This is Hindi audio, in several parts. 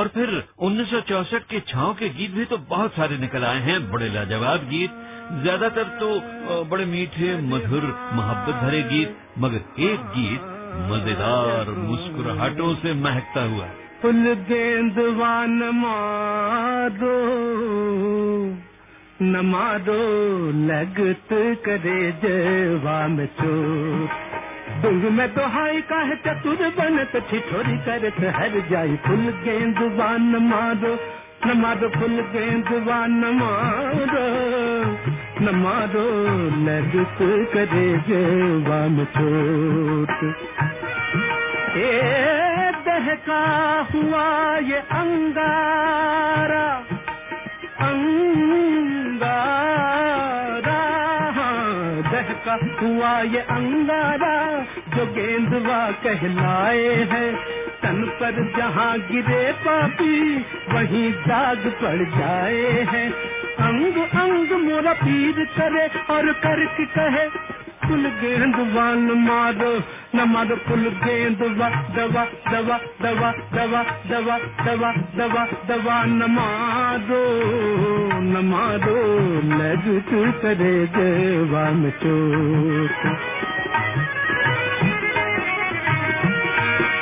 और फिर 1964 के छाव के गीत भी तो बहुत सारे निकल आए हैं। बड़े लाजवाब गीत, ज़्यादातर तो बड़े मीठे, मधुर, मोहब्बत भरे गीत, मगर एक गीत मज़ेदार, मुस्कुराहटों से महकता हुआ। फुल गेंदवान मारो न मारो लगत करे जवा में चोट। दुंग में तो हाई का है चतुर बनत, ठिठोरी करत, हर जाई फुल गेंदवान मारो, न मारो फुल गेंदवान मारो, न मारो करे जवान छोट। ए दहका हुआ ये अंगारा का हुआ ये अंगारा। जो गेंदवा कहलाए है। तन पर जहाँ गिरे पापी, वहीं दाग पड़ जाए हैं। अंग अंग मोरा पीर करे और करके कहे, कुल गेंद वान मारो, न मारो कुल गेंद दवा दवा दवा दवा दवा दवा दवा दवा दवा न मारो न मारो लग करे देवान चोट।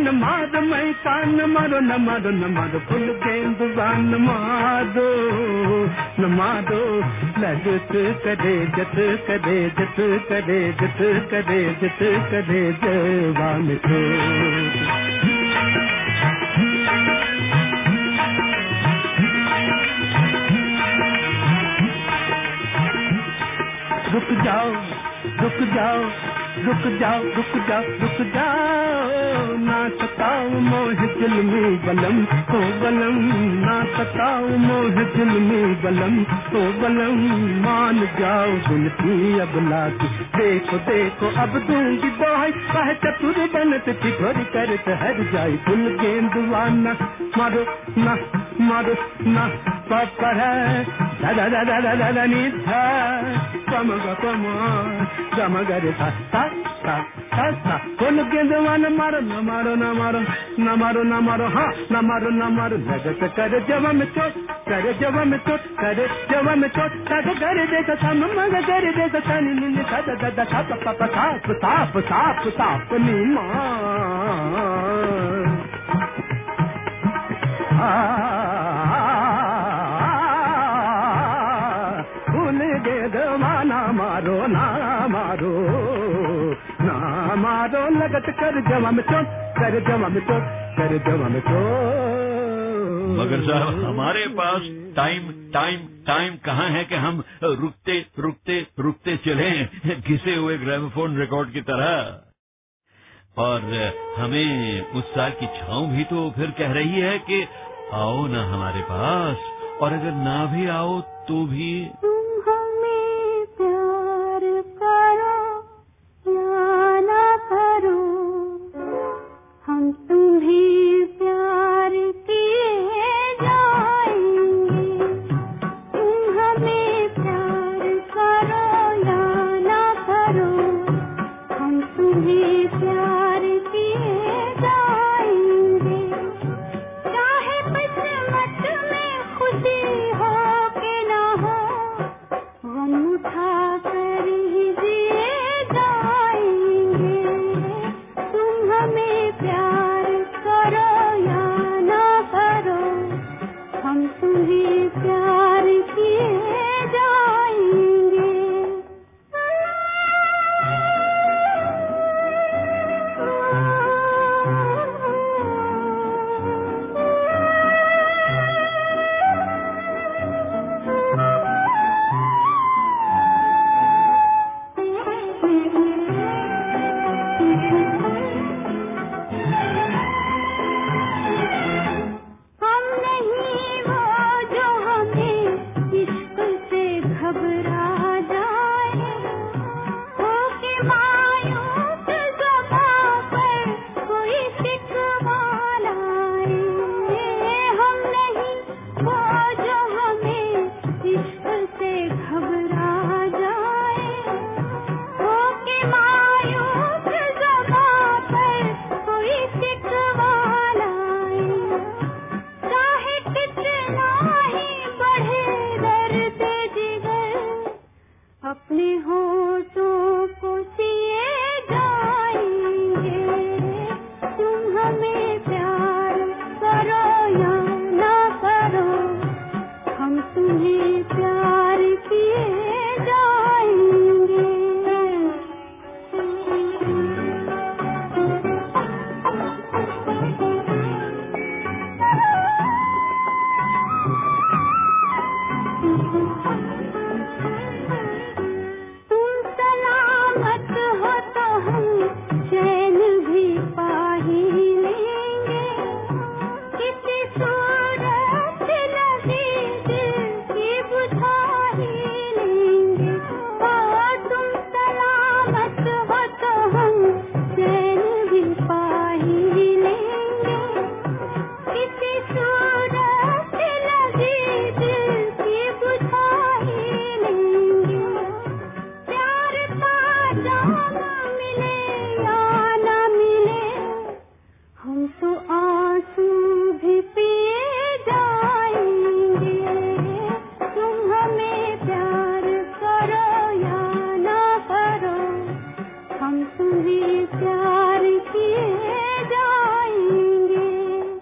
न मार, मैं कान मारो, न मारो न मारो, फुल गेंदवा न मारो न मारो। लगत करे, जत करे जत करे जत करे जत करे, जवान को रुक जाओ रुक जाओ रुक जाओ रुक जाओ रुक जाओ। ना सताओ मोह दिल में बलम तो बलम ना सताओ मोह दिल में बलम तो बलम। मान जाओ की अब लाग देखो देखो, अब दूँगी दोहाई कह चतुर बनत ठिठोरी कर हर जाई फुल गेंदवाना मारो, ना मारो, ना, पापा है। दादा दादा दादा दा नी था पम ग पम गम ग रे था। फुल गेंदवान मारो, न मारो न मारो न मारो न मारो हाँ न मारो न मारो। लगत कर जवा में चोट कर जवा में चोट कर जवा में चोट तग कर दे सम मग कर दे सन निन सा दा दा सा प प प साप साप साप साप नी माँ लगत कर जमा में चोट कर जमा में चोट कर जमा में चोट मगर साहब हमारे पास टाइम टाइम टाइम कहाँ है कि हम रुकते रुकते रुकते चले घिसे हुए ग्रामोफोन रिकॉर्ड की तरह? और हमें उस साल की छाव भी तो फिर कह रही है कि आओ ना हमारे पास और अगर ना भी आओ तो भी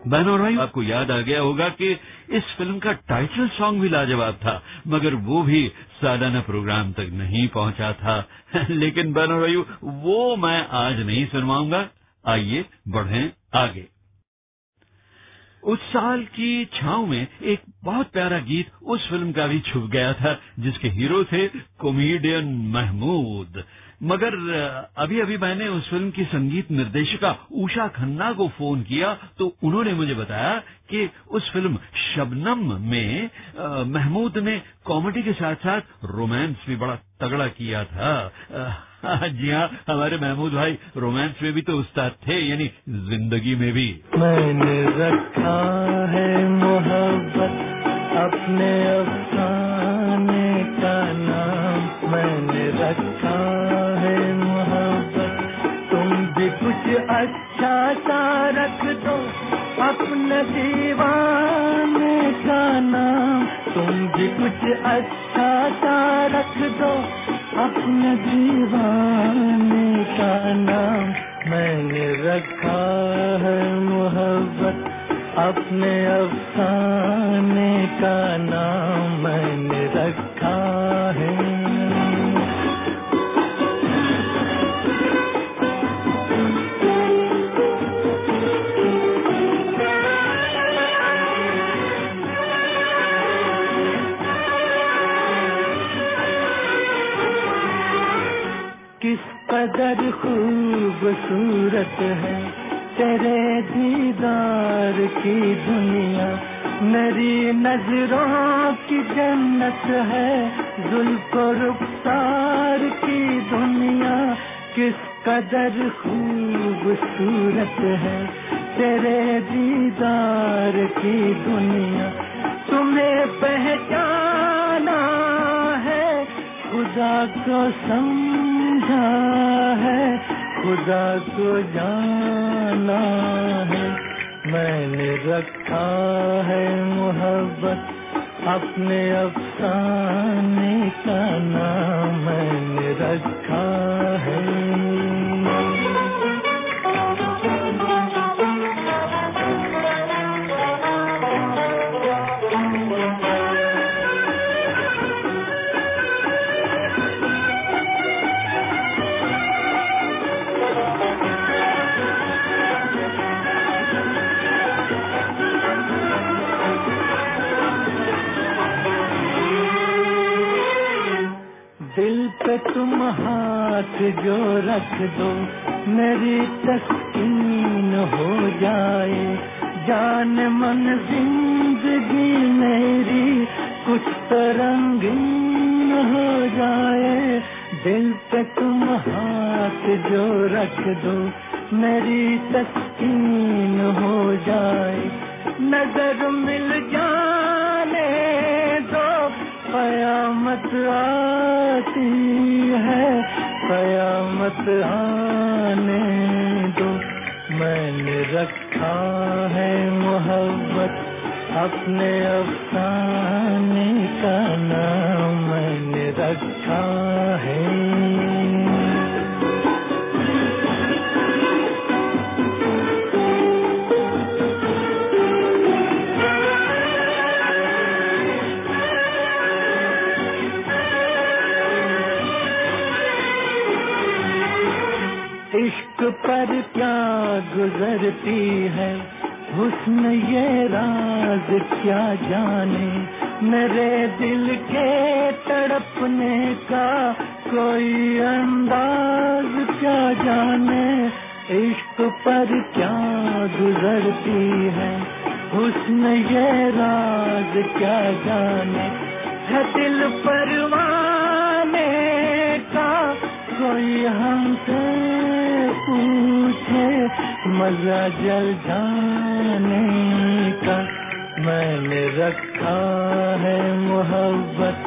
बहनों और भाई आपको याद आ गया होगा कि इस फ़िल्म का टाइटल सॉन्ग भी लाजवाब था, मगर वो भी सालाना प्रोग्राम तक नहीं पहुँचा था। लेकिन बहनों भाई वो मैं आज नहीं सुनवाऊँगा। आइए, बढ़ें आगे। उस साल की छाव में एक बहुत प्यारा गीत उस फ़िल्म का भी छुप गया था, जिसके हीरो थे कॉमेडियन महमूद। मगर अभी अभी मैंने उस फ़िल्म की संगीत निर्देशिका उषा खन्ना को फ़ोन किया तो उन्होंने मुझे बताया कि उस फ़िल्म शबनम में महमूद ने कॉमेडी के साथ साथ रोमांस भी बड़ा तगड़ा किया था। जी हाँ हमारे महमूद भाई, रोमांस में भी तो उस्ताद थे, यानी ज़िंदगी में भी। मैंने रखा है मोहब्बत, अपने अफसाने का नाम मैंने रखा अच्छा सा रख दो अपने दीवाने का नाम। तुम भी कुछ अच्छा सा रख दो अपने दीवाने का नाम। मैंने रखा है मोहब्बत अपने अफसाने का नाम। मैंने रखा है खूबसूरत है तेरे दीदार की दुनिया। मेरी नज़रों की जन्नत है, जुल्फ रुखसार की दुनिया। किस कदर खूबसूरत है तेरे दीदार की दुनिया। तुम्हें पहचाना है, खुदा को समझा है। खुदा को जाना है। मैंने रखा है मोहब्बत, अपने अफसाने का नाम मैंने रखा है। तुम हाथ जो रख दो, मेरी तस्कीन हो जाए। जान मन ज़िंदगी मेरी कुछ तरंगीन हो जाए। दिल पे तुम हाथ जो रख दो, मेरी तस्कीन हो जाए। नज़र मिल दो कयामत आती है, कयामत आने दो। मैंने रखा है मोहब्बत, अपने अफसाने का नाम मैंने रखा है। पर क्या गुजरती है? हुस्न ये राज क्या जाने? मेरे दिल के तड़पने का कोई अंदाज क्या जाने? इश्क पर क्या गुजरती है? हुस्न ये राज क्या जाने? है दिल परवाने का कोई हमसे पूछे मज़ा जल जाने का मैंने रखा है मोहब्बत।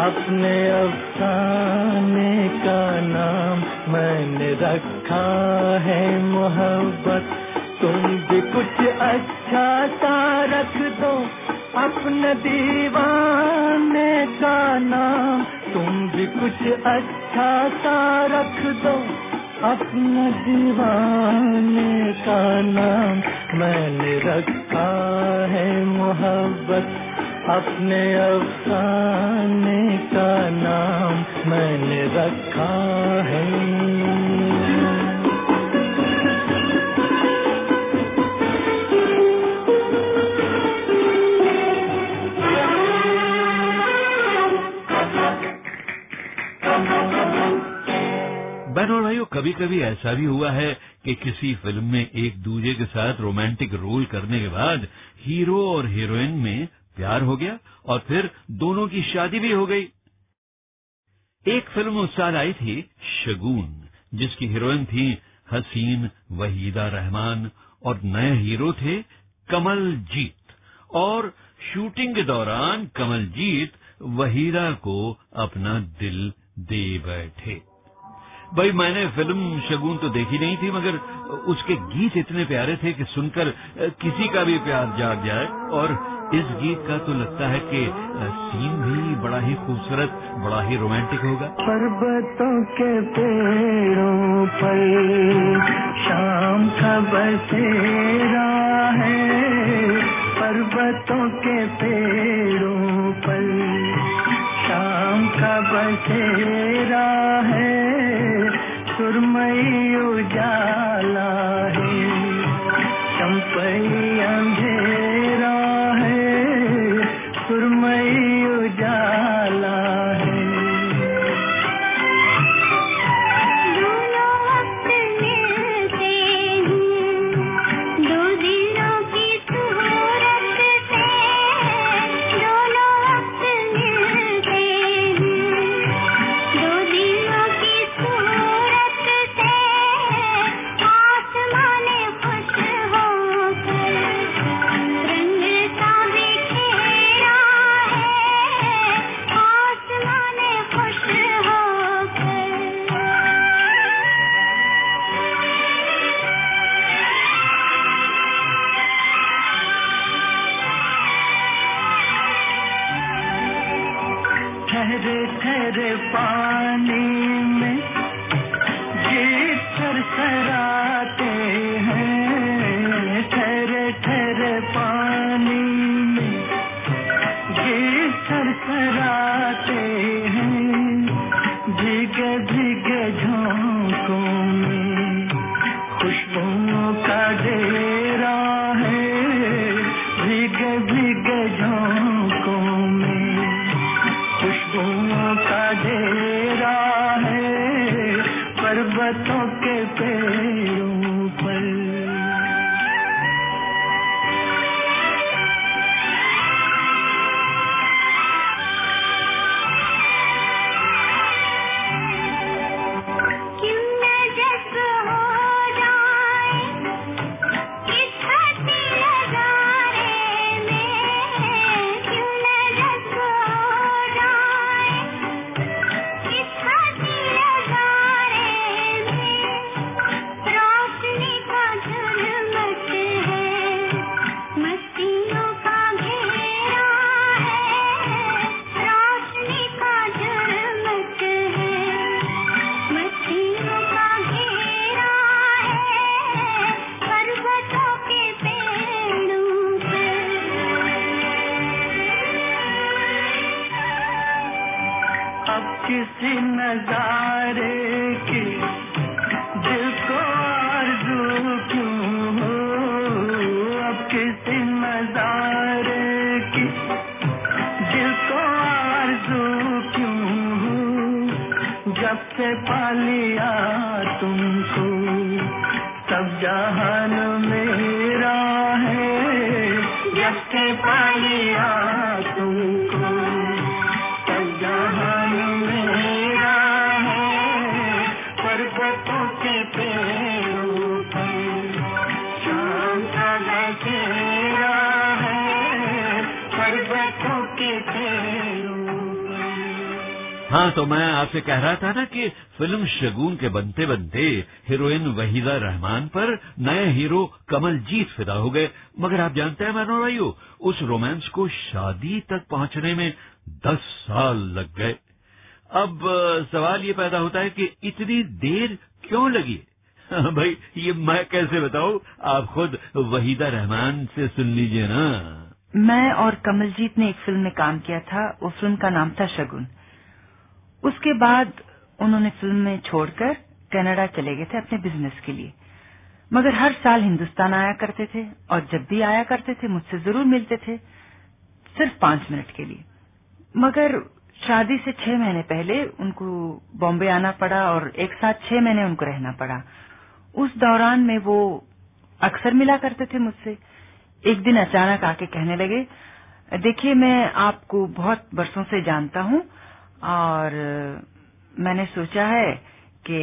अपने अफसाने का नाम मैंने रखा है मोहब्बत। तुम भी कुछ अच्छा सा रख दो, अपने दीवाने का नाम। तुम भी कुछ अच्छा सा रख दो अपना दीवाने का नाम मैंने रखा है मोहब्बत। अपने अफसाने का नाम मैंने रखा है। भाइयों कभी कभी ऐसा भी हुआ है कि किसी फ़िल्म में एक दूसरे के साथ रोमांटिक रोल करने के बाद हीरो और हीरोइन में प्यार हो गया और फिर दोनों की शादी भी हो गई। एक फ़िल्म उस साल आई थी, शगुन, जिसकी हीरोइन थी हसीन वहीदा रहमान और नए हीरो थे कमल जीत और शूटिंग के दौरान कमल जीत वहीदा को अपना दिल दे बैठे। भाई, मैंने फ़िल्म शगुन तो देखी नहीं थी, मगर उसके गीत इतने प्यारे थे कि सुनकर किसी का भी प्यार जाग जाए। और इस गीत का तो लगता है कि सीन भी बड़ा ही खूबसूरत, बड़ा ही रोमांटिक होगा। पर्वतों के पेड़ों पर शाम का बसेरा है। पर्वतों के पेड़ों पर शाम का बसेरा है सुरमई उजाला है। चंपई हाँ तो मैं आपसे कह रहा था ना कि फ़िल्म शगुन के बनते बनते हीरोइन वहीदा रहमान पर नए हीरो कमल जीत फिदा हो गए। मगर आप जानते हैं मैनो भाइयों उस रोमांस को शादी तक पहुँचने में दस साल लग गए। अब सवाल ये पैदा होता है कि इतनी देर क्यों लगी? हाँ, भाई ये मैं कैसे बताऊँ? आप खुद वहीदा रहमान से सुन लीजिए ना। मैं और कमलजीत ने एक फ़िल्म में काम किया था वो फ़िल्म का नाम था शगुन। उसके बाद उन्होंने फ़िल्म में छोड़कर कनाडा चले गए थे अपने बिज़नेस के लिए। मगर हर साल हिंदुस्तान आया करते थे और जब भी आया करते थे, मुझसे ज़रूर मिलते थे, सिर्फ़ पाँच मिनट के लिए। मगर शादी से छह महीने पहले उनको बॉम्बे आना पड़ा और एक साथ छह महीने उनको रहना पड़ा। उस दौरान में वो अक्सर मिला करते थे मुझसे। एक दिन अचानक आके कहने लगे, देखिए, मैं आपको बहुत वर्षों से जानता हूँ और मैंने सोचा है कि,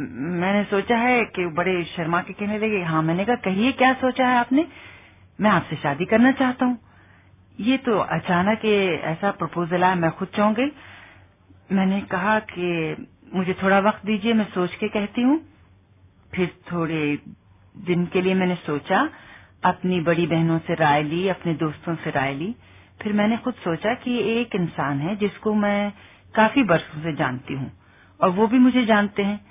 मैंने सोचा है कि बड़े शर्मा के कहने लगे हाँ मैंने कहा, कहिए क्या सोचा है आपने? मैं आपसे शादी करना चाहता हूँ। ये तो अचानक ऐसा प्रपोजल आया, मैं खुद चौंक गई। मैंने कहा कि, मुझे थोड़ा वक्त दीजिए, मैं सोच के कहती हूँ। फिर थोड़े दिन के लिए मैंने सोचा, अपनी बड़ी बहनों से राय ली, अपने दोस्तों से राय ली। फिर मैंने खुद सोचा कि ये एक इंसान है जिसको मैं काफ़ी वर्षों से जानती हूँ और वो भी मुझे जानते हैं।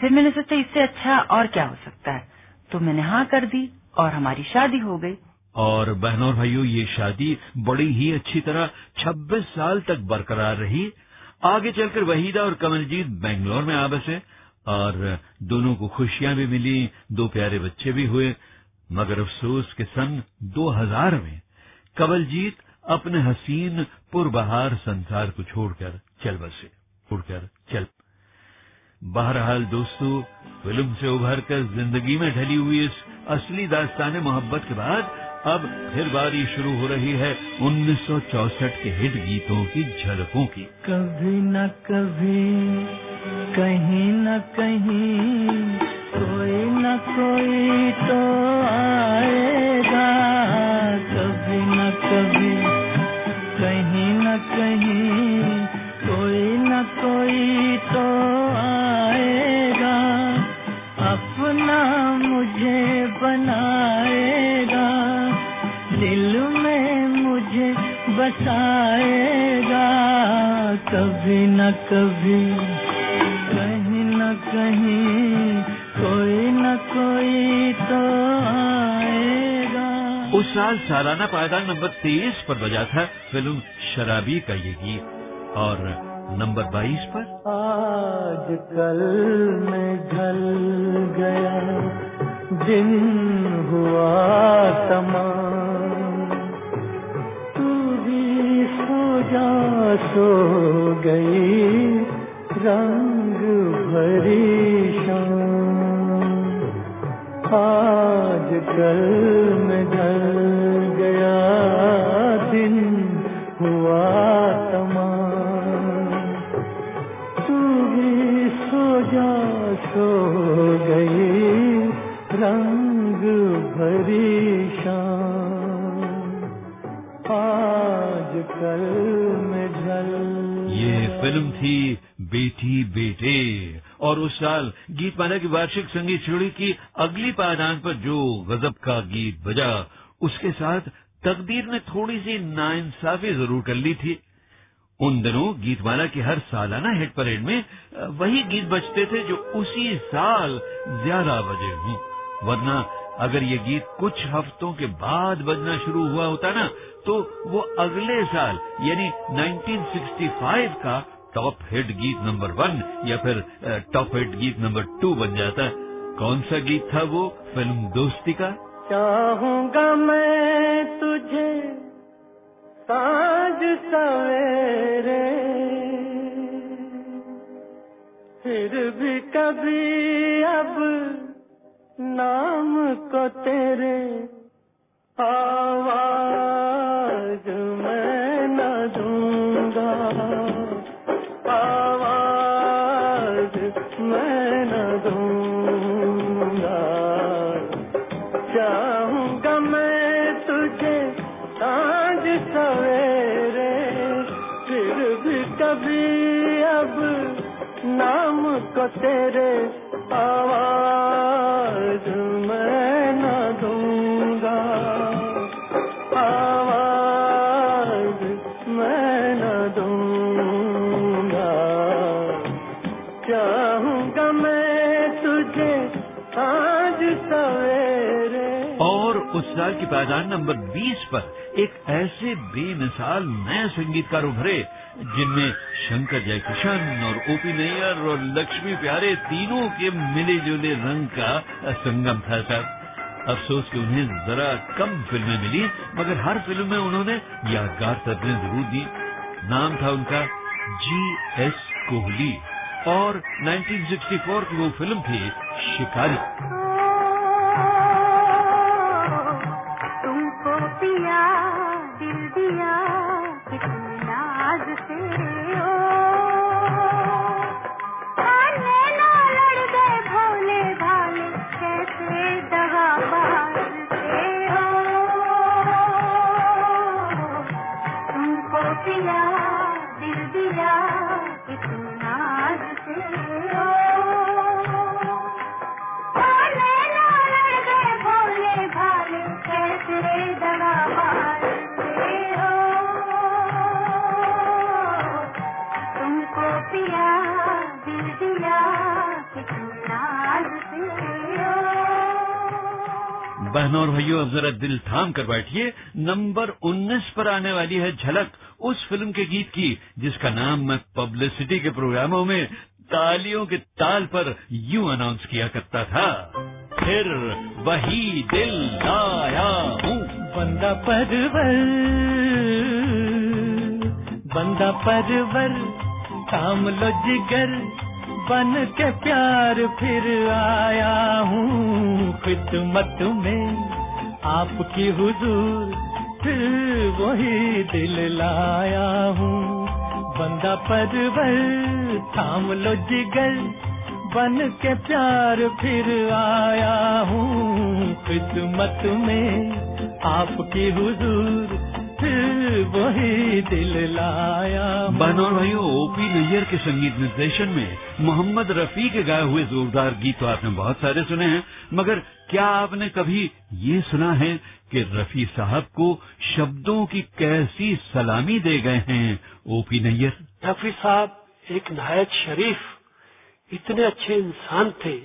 फिर मैंने सोचा, इससे अच्छा और क्या हो सकता है? तो मैंने हाँ कर दी और हमारी शादी हो गई। और बहनों और भाइयों, ये शादी बड़ी ही अच्छी तरह 26 साल तक बरकरार रही। आगे चलकर वहीदा और कमलजीत बेंगलोर में आ बसे और दोनों को खुशियाँ भी मिली, दो प्यारे बच्चे भी हुए। मगर अफसोस के सन 2000 में कमलजीत अपने हसीन, पुरबहार संसार को छोड़कर चल बसे, उड़कर चल। बहरहाल दोस्तों, फ़िल्म से उभर कर ज़िंदगी में ढली हुई इस असली दास्तान मोहब्बत के बाद, अब फिर बारी शुरू हो रही है 1964 के हिट गीतों की झलकों की। कभी न कभी, कहीं न कहीं, कोई न कोई तो आएगा। कभी न कभी कहीं न कहीं कोई न कोई तो आएगा, अपना मुझे बनाएगा, दिल में मुझे बसाएगा, कभी न कभी, कहीं न कहीं कोई न कोई तो साल सालाना पायदान नंबर तेईस पर बजा था फ़िल्म शराबी का ये गीत और नंबर बाईस पर? आज कल में ढल गया, दिन हुआ तमाम। तू भी सो जा, सो गई, रंग भरी शाम। आज कल में ढल गया, दिन हुआ तमाम। तू भी सो जा, सो गई, रंग भरी आज कल में ढल ये फ़िल्म थी बेटी बेटे। और उस साल गीतमाला की वार्षिक संगीत श्रेणी की अगली पायदान पर जो गजब का गीत बजा, उसके साथ तकदीर ने थोड़ी सी नाइंसाफी ज़रूर कर ली थी। उन दिनों गीतमाला की हर सालाना हिट परेड में वही गीत बजते थे जो उसी साल ज़्यादा बजे हों। वरना अगर ये गीत कुछ हफ्तों के बाद बजना शुरू हुआ होता ना तो वो अगले साल, यानी 1965 का टॉप हिट गीत नंबर वन या फिर टॉप हिट गीत नंबर टू बन जाता कौन सा गीत था वो? फ़िल्म दोस्ती का। चाहूँगा मैं तुझे साँझ सवेरे फिर भी कभी अब नाम को तेरे आवाज़ तेरे आवाज़ मैं न दूँगा। आवाज़ मैं न दूँगा। चाहूँगा मैं साँझ सवेरे? और उस साल की पायदान नंबर 20 पर एक ऐसे बेमिसाल नए संगीतकार उभरे जिनमें शंकर जयकिशन और ओपी नैयर और लक्ष्मी प्यारे तीनों के मिले जुले रंग का संगम था, सर। अफसोस कि उन्हें जरा कम फ़िल्में मिली, मगर हर फ़िल्म में उन्होंने यादगार तस्वीरें ज़रूर दी। नाम था उनका जी एस कोहली और 1964 की वो फ़िल्म थी शिकारी। बहनों और भाइयों, अब जरा दिल थाम कर बैठिए। नंबर 19 पर आने वाली है झलक, उस फ़िल्म के गीत की, जिसका नाम मैं पब्लिसिटी के प्रोग्रामों में तालियों के ताल पर यूँ अनाउंस किया करता था। फिर वही दिल लाया हूँ। बंदा परवर बंदा परवर, काम लो जिगर बन के प्यार फिर आया हूँ खिदमत में। आपकी हुजूर फिर वही दिल लाया हूँ। बंदा परवर थाम लो जिगर, बन के प्यार फिर आया हूँ। खिदमत में आपकी हुजूर वही दिल लाया। बहनों और भाइयों ओपी नैयर के संगीत निर्देशन में। मोहम्मद रफी के गाए हुए जोरदार गीत तो आपने बहुत सारे सुने हैं मगर क्या आपने कभी ये सुना है कि रफी साहब को शब्दों की कैसी सलामी दे गए हैं ओपी नैयर रफी साहब एक नहायत शरीफ इतने अच्छे इंसान थे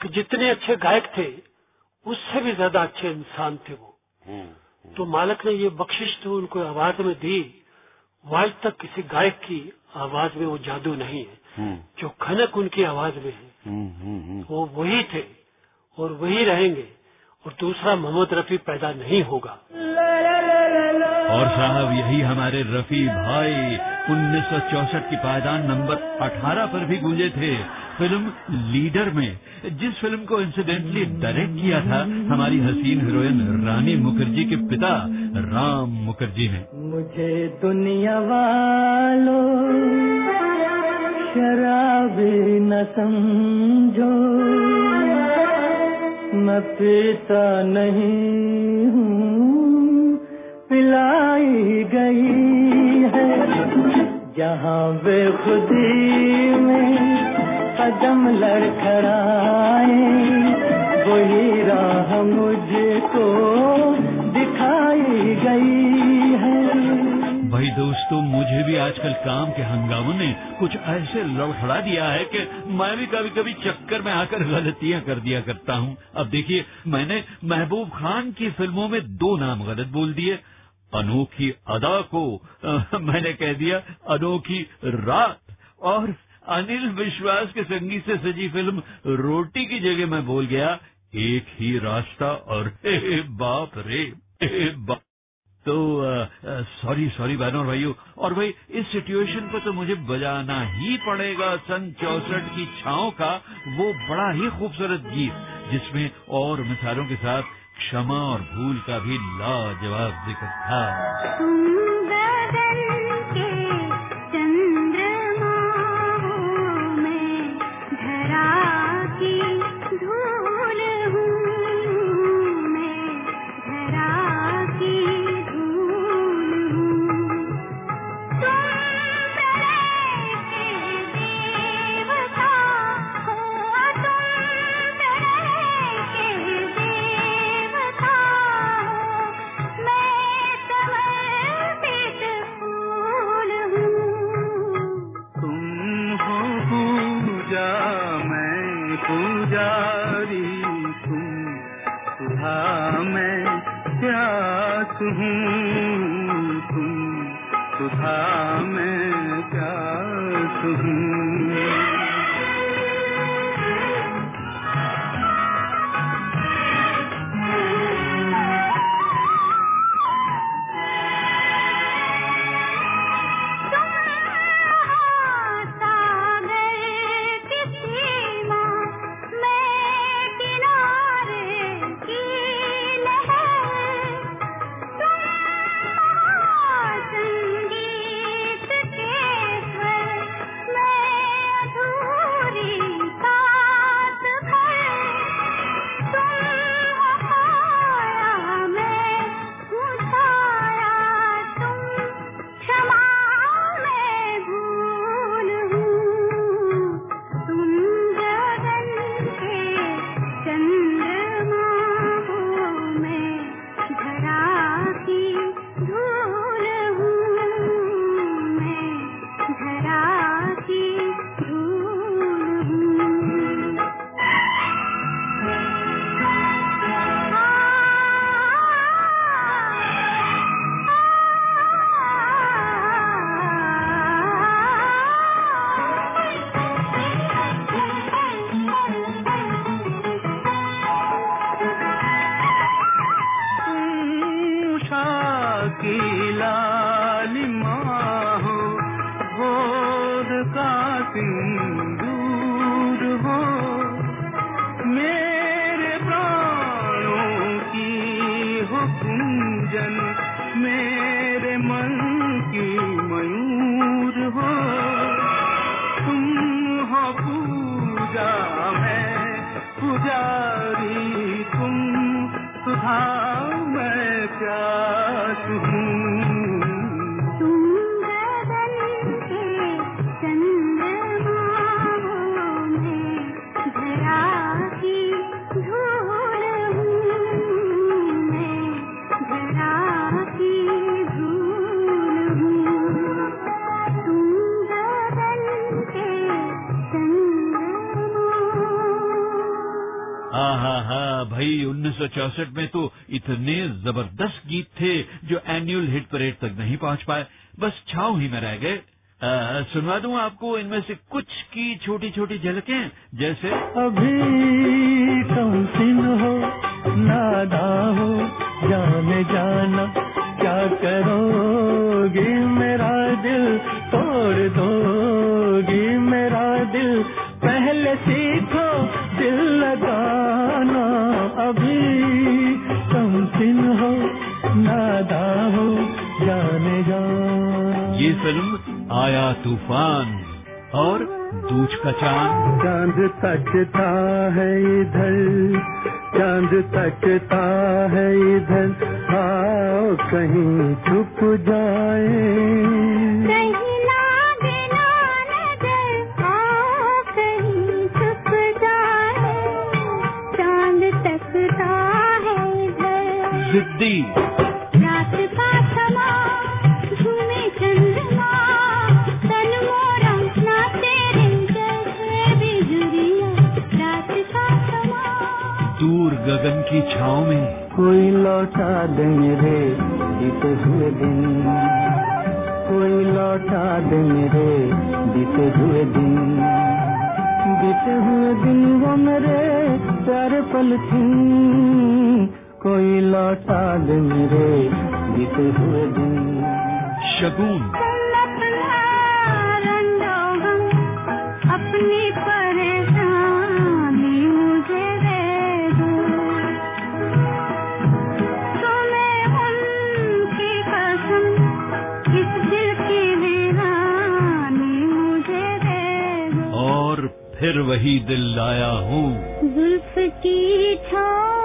कि जितने अच्छे गायक थे उससे भी ज़्यादा अच्छे इंसान थे वो। तो मालक ने ये बख्शिश तो उनको आवाज़ में दी। वो आज तक किसी गायक की आवाज़ में वो जादू नहीं है। जो खनक उनकी आवाज़ में है। वो वही थे और वही रहेंगे और दूसरा मोहम्मद रफी पैदा नहीं होगा। और साहब यही हमारे रफी भाई 1964 की पायदान नंबर 18 पर भी गूंजे थे। फ़िल्म लीडर में, जिस फ़िल्म को इंसिडेंटली डायरेक्ट किया था, हमारी हसीन हीरोइन रानी मुखर्जी के पिता राम मुखर्जी ने। मुझे दुनिया वालों, शराब न समझो। मैं पीता नहीं हूँ, पिलाई गई है। जहाँ बेखुदी में कदम लड़खड़ाए वही राह मुझको दिखाई गई है। भाई दोस्तों मुझे भी आजकल काम के हंगामों ने कुछ ऐसे लड़खड़ा दिया है कि मैं भी कभी कभी चक्कर में आकर गलतियाँ कर दिया करता हूँ। अब देखिए मैंने महबूब खान की फ़िल्मों में दो नाम गलत बोल दिए। अनोखी अदा को अ, मैंने कह दिया अनोखी रात और अनिल विश्वास के संगीत से सजी फ़िल्म रोटी की जगह मैं बोल गया। एक ही रास्ता और हे बाप रे हे बाप। तो सॉरी सॉरी बहनों भाइयों। और भाई, इस सिचुएशन पर तो मुझे बजाना ही पड़ेगा। सन चौसठ की छाओ का वो बड़ा ही खूबसूरत गीत, जिसमें और मिसालों के साथ क्षमा और भूल का भी लाजवाब ज़िक्र था। चौसठ में तो इतने ज़बरदस्त गीत थे जो एनुअल हिट परेड तक नहीं पहुँच पाए। बस छाव ही में रह गए। सुनवा दूँ आपको, इनमें से कुछ की छोटी छोटी झलकें, जैसे अभी हो, नादा हो, जाने जाना, क्या करोगी मेरा दिल, तोड़ दोगी मेरा दिल, पहले सीखो दिल लगाना, अभी कमसिन हो नादा हो जाने जा। ये फ़िल्म आया तूफ़ान और दूज का चाँद। चाँद तकता है इधर चाँद तकता है इधर। आओ कहीं छुप जाए। कहीं इधर जिद्दी रात का समा झूमे चंद्रमा तन मोरा नाचे रे जैसे बिजुरिया रात का समा। दूर गगन की छाव में कोई लौटा दे मेरे बीते हुए दिन। कोई लौटा दे मेरे बीते हुए दिन। बीते हुए दिन वो मेरे प्यारे पल थी। कोई लौटा दे मेरे बीते हुए दिन। शगुन। अपनी परेशानी मुझे दे दो। तुम्हें उनकी कसम इस दिल की वीरानी मुझे दे दो। और फिर वही दिल लाया हूँ। जुल्फ की छाँव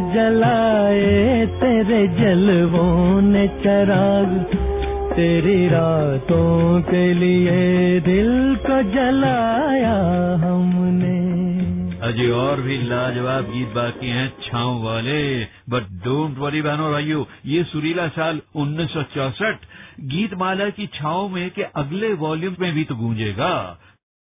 जलाए तेरे जलवों ने चराग। तेरी रातों के लिए दिल को जलाया हमने। अजय, और भी लाजवाब गीत बाकी हैं, छाव वाले। बट डोंट वरी बहनो भाइयों ये सुरीला साल 1964 गीत माला की छाव में के अगले वॉल्यूम में भी तो गूंजेगा।